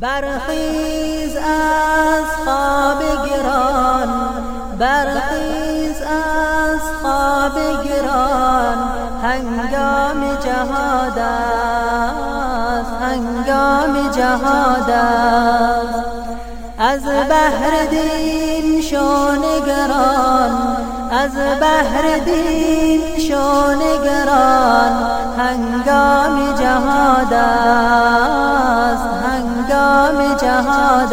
برخیز از خواب گران برخیز از خواب گران هنگام جهاد است هنگام جهاد از بحر دین شو نگران از بحر دین شو نگران هنگام جهاد است هنگام